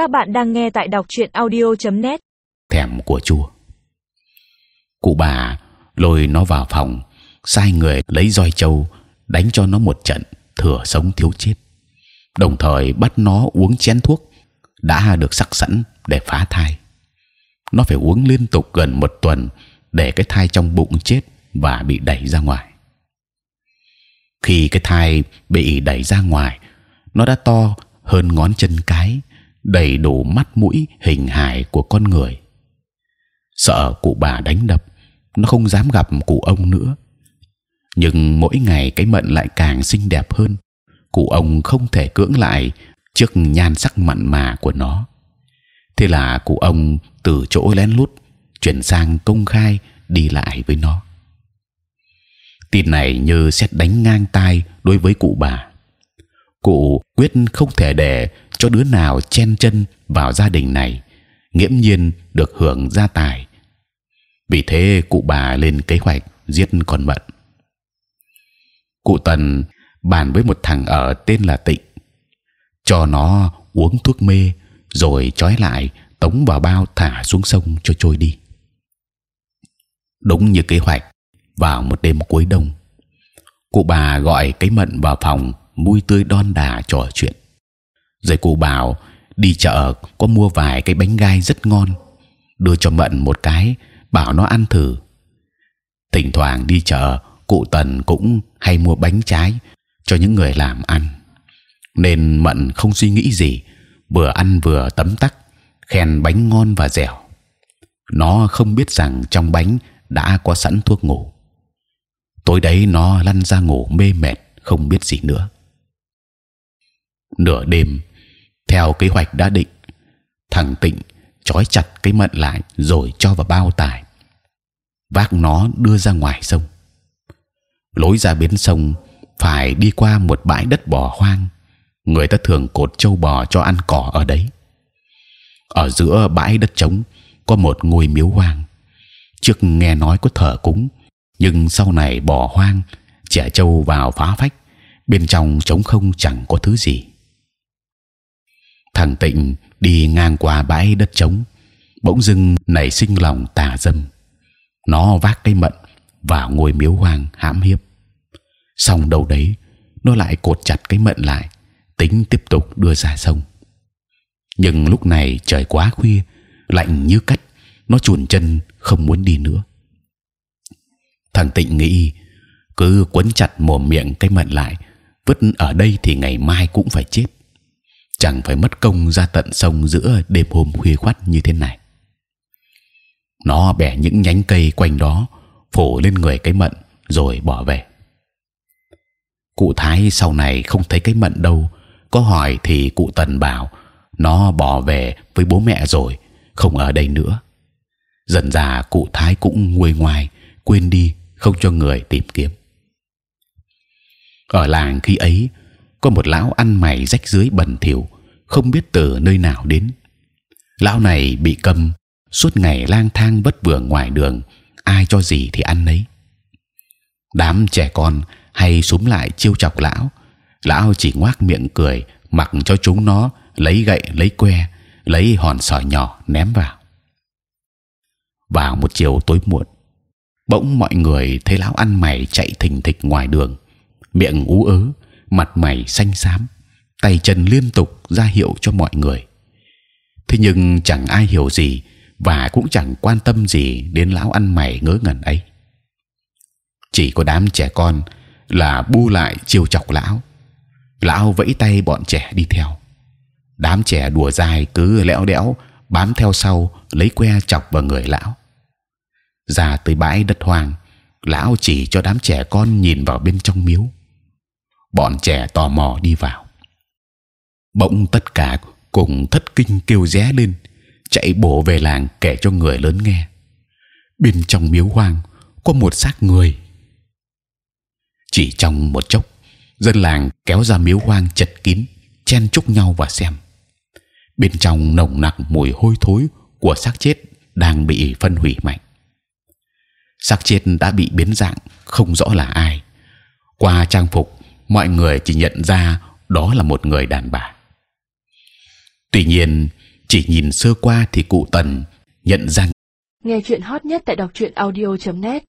Các bạn đang nghe tại đọc truyện audio.net. thèm của chua. Cụ bà lôi nó vào phòng, sai người lấy roi trâu đánh cho nó một trận thừa sống thiếu chết, đồng thời bắt nó uống chén thuốc đã được sắc sẵn để phá thai. Nó phải uống liên tục gần một tuần để cái thai trong bụng chết và bị đẩy ra ngoài. Khi cái thai bị đẩy ra ngoài, nó đã to hơn ngón chân cái, đầy đủ mắt mũi hình hài của con người. Sợ cụ bà đánh đập, nó không dám gặp cụ ông nữa. Nhưng mỗi ngày cái mận lại càng xinh đẹp hơn. Cụ ông không thể cưỡng lại trước nhan sắc mặn mà của nó. Thế là cụ ông từ chỗ lén lút chuyển sang công khai đi lại với nó. Tin này như xét đánh ngang tai đối với cụ bà. Cụ quyết không thể để cho đứa nào chen chân vào gia đình này, nghiễm nhiên được hưởng gia tài. Vì thế cụ bà lên kế hoạch giết con mận. Cụ Tần bàn với một thằng ở tên là Tịnh, cho nó uống thuốc mê, rồi trói lại tống vào bao thả xuống sông cho trôi đi. Đúng như kế hoạch, vào một đêm cuối đông, cụ bà gọi cái mận vào phòng vui tươi đon đà trò chuyện. Rồi cụ bảo đi chợ có mua vài cái bánh gai rất ngon, đưa cho mận một cái, bảo nó ăn thử. Thỉnh thoảng đi chợ, cụ Tần cũng hay mua bánh trái cho những người làm ăn, nên mận không suy nghĩ gì, vừa ăn vừa tấm tắc, khen bánh ngon và dẻo. Nó không biết rằng trong bánh đã có sẵn thuốc ngủ. Tối đấy nó lăn ra ngủ mê mệt, không biết gì nữa. Nửa đêm, theo kế hoạch đã định, thằng Tịnh trói chặt cái mận lại rồi cho vào bao tải, vác nó đưa ra ngoài sông. Lối ra bến sông phải đi qua một bãi đất bò hoang, người ta thường cột trâu bò cho ăn cỏ ở đấy. Ở giữa bãi đất trống có một ngôi miếu hoang. Trước nghe nói có thờ cúng, nhưng sau này bò hoang, trẻ trâu vào phá phách, bên trong trống không chẳng có thứ gì thằng tịnh đi ngang qua bãi đất trống, bỗng dưng nảy sinh lòng tà dâm. Nó vác cây mận vào ngôi miếu hoang hãm hiếp. Xong đầu đấy, nó lại cột chặt cái mận lại, tính tiếp tục đưa ra sông. Nhưng lúc này trời quá khuya, lạnh như cắt, nó chuồn chân không muốn đi nữa. Thằng tịnh nghĩ, cứ quấn chặt mồm miệng cái mận lại, vứt ở đây thì ngày mai cũng phải chết chẳng phải mất công ra tận sông giữa đêm hôm khuya khoắt như thế này. Nó bẻ những nhánh cây quanh đó phủ lên người cái mận rồi bỏ về. Cụ Thái sau này không thấy cái mận đâu, có hỏi thì cụ Tần bảo nó bỏ về với bố mẹ rồi, không ở đây nữa. Dần già cụ Thái cũng nguôi ngoài, quên đi, không cho người tìm kiếm. Ở làng khi ấy có một lão ăn mày rách dưới bẩn thỉu không biết từ nơi nào đến. Lão này bị cầm suốt ngày lang thang vất vưởng ngoài đường ai cho gì thì ăn nấy. Đám trẻ con hay súm lại chiêu chọc lão. Lão chỉ ngoác miệng cười mặc cho chúng nó lấy gậy lấy que lấy hòn sỏi nhỏ ném vào. Vào một chiều tối muộn bỗng mọi người thấy lão ăn mày chạy thình thịch ngoài đường miệng ú ớ mặt mày xanh xám, tay chân liên tục ra hiệu cho mọi người. Thế nhưng chẳng ai hiểu gì và cũng chẳng quan tâm gì đến lão ăn mày ngớ ngẩn ấy. Chỉ có đám trẻ con là bu lại chiều chọc lão. Lão vẫy tay bọn trẻ đi theo. Đám trẻ đùa dài cứ lẽo đẽo bám theo sau lấy que chọc vào người lão. Ra tới bãi đất hoang, lão chỉ cho đám trẻ con nhìn vào bên trong miếu bọn trẻ tò mò đi vào bỗng tất cả cùng thất kinh kêu ré lên, chạy bổ về làng kể cho người lớn nghe. Bên trong miếu hoang có một xác người. Chỉ trong một chốc, dân làng kéo ra miếu hoang chật kín, chen chúc nhau và xem. Bên trong nồng nặc mùi hôi thối của xác chết đang bị phân hủy mạnh. Xác chết đã bị biến dạng, không rõ là ai. Qua trang phục, mọi người chỉ nhận ra đó là một người đàn bà tuy nhiên, chỉ nhìn sơ qua thì cụ tần nhận ra nghe chuyện hot nhất tại đọc truyện audio .net.